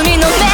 海の目